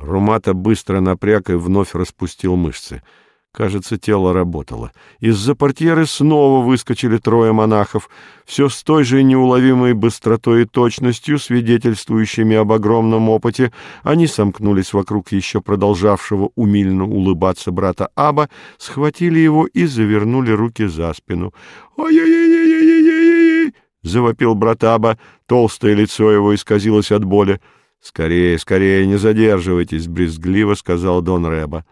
Румата быстро напряг и вновь распустил мышцы. Кажется, тело работало. Из-за портьеры снова выскочили трое монахов, все с той же неуловимой быстротой и точностью, свидетельствующими об огромном опыте. Они сомкнулись вокруг еще продолжавшего умильно улыбаться брата Аба, схватили его и завернули руки за спину. «Ой-ой-ой-ой-ой-ой-ой!» — завопил брат Аба. Толстое лицо его исказилось от боли. «Скорее, скорее, не задерживайтесь!» — брезгливо сказал Дон Рэба.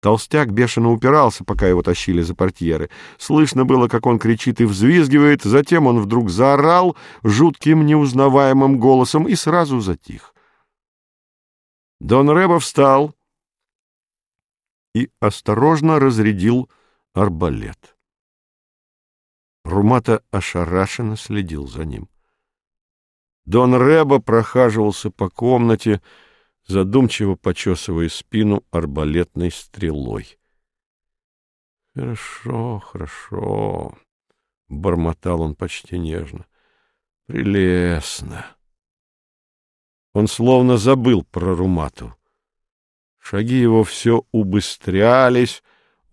Толстяк бешено упирался, пока его тащили за портьеры. Слышно было, как он кричит и взвизгивает, затем он вдруг заорал жутким неузнаваемым голосом и сразу затих. Дон Рэба встал и осторожно разрядил арбалет. Румата ошарашенно следил за ним. Дон Рэба прохаживался по комнате, задумчиво почесывая спину арбалетной стрелой. — Хорошо, хорошо, — бормотал он почти нежно. — Прелестно. Он словно забыл про Румату. Шаги его все убыстрялись,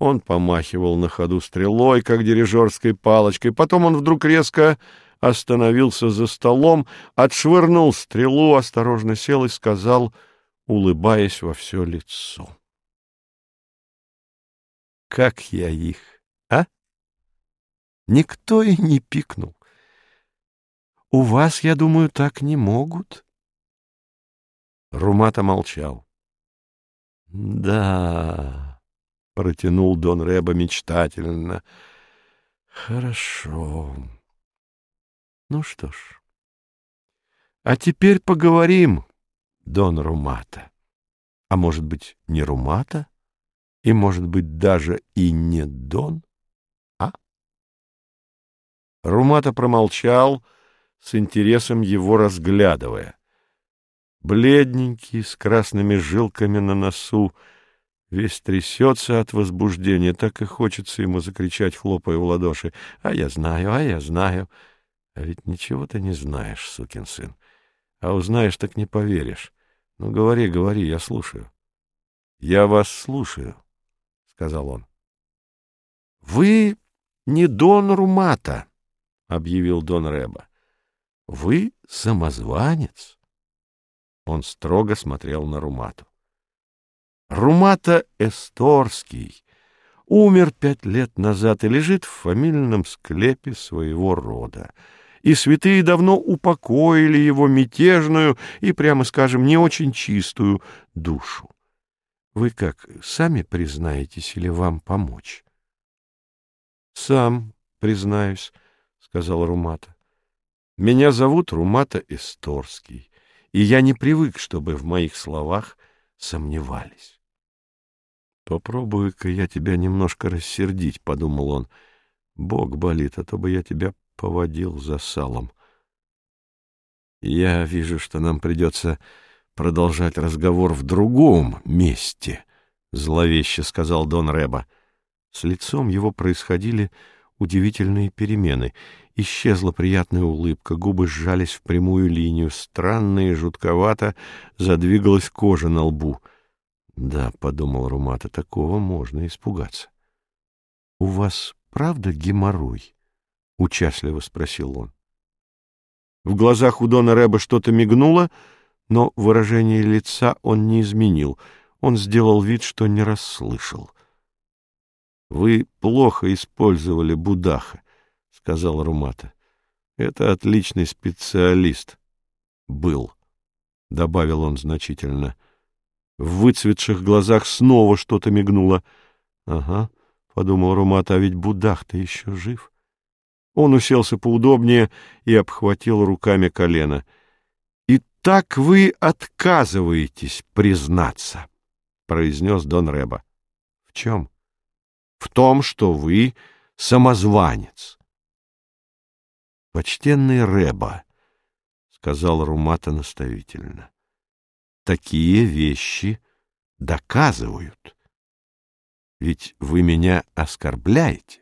он помахивал на ходу стрелой, как дирижерской палочкой. Потом он вдруг резко остановился за столом, отшвырнул стрелу, осторожно сел и сказал, улыбаясь во все лицо. «Как я их, а? Никто и не пикнул. У вас, я думаю, так не могут?» Румата молчал. «Да...» — протянул Дон Реба мечтательно. «Хорошо...» Ну что ж. А теперь поговорим, Дон Румата. А может быть, не Румата? И, может быть, даже и не Дон? А? Румата промолчал, с интересом его разглядывая. Бледненький, с красными жилками на носу, весь трясется от возбуждения, так и хочется ему закричать, хлопая в ладоши. «А я знаю, а я знаю!» А ведь ничего ты не знаешь, сукин сын. А узнаешь, так не поверишь. Ну, говори, говори, я слушаю. — Я вас слушаю, — сказал он. — Вы не Дон Румата, — объявил Дон Рэба. — Вы самозванец. Он строго смотрел на Румату. Румата Эсторский умер пять лет назад и лежит в фамильном склепе своего рода и святые давно упокоили его мятежную и, прямо скажем, не очень чистую душу. Вы как, сами признаетесь или вам помочь? — Сам признаюсь, — сказал Румата. — Меня зовут Румата Исторский, и я не привык, чтобы в моих словах сомневались. — Попробую-ка я тебя немножко рассердить, — подумал он. — Бог болит, а то бы я тебя поводил за салом. Я вижу, что нам придется продолжать разговор в другом месте, — зловеще сказал Дон Реба. С лицом его происходили удивительные перемены. Исчезла приятная улыбка, губы сжались в прямую линию, странно и жутковато задвигалась кожа на лбу. «Да», — подумал Румата, — «такого можно испугаться». «У вас правда геморрой?» — участливо спросил он. В глазах у Дона Рэба что-то мигнуло, но выражение лица он не изменил. Он сделал вид, что не расслышал. — Вы плохо использовали Будаха, — сказал Румата. — Это отличный специалист. — Был, — добавил он значительно. В выцветших глазах снова что-то мигнуло. — Ага, — подумал Румата, — а ведь Будах-то еще жив. Он уселся поудобнее и обхватил руками колено. — И так вы отказываетесь признаться, — произнес Дон Реба. — В чем? — В том, что вы самозванец. — Почтенный Реба, — сказал Румата наставительно, — такие вещи доказывают. Ведь вы меня оскорбляете.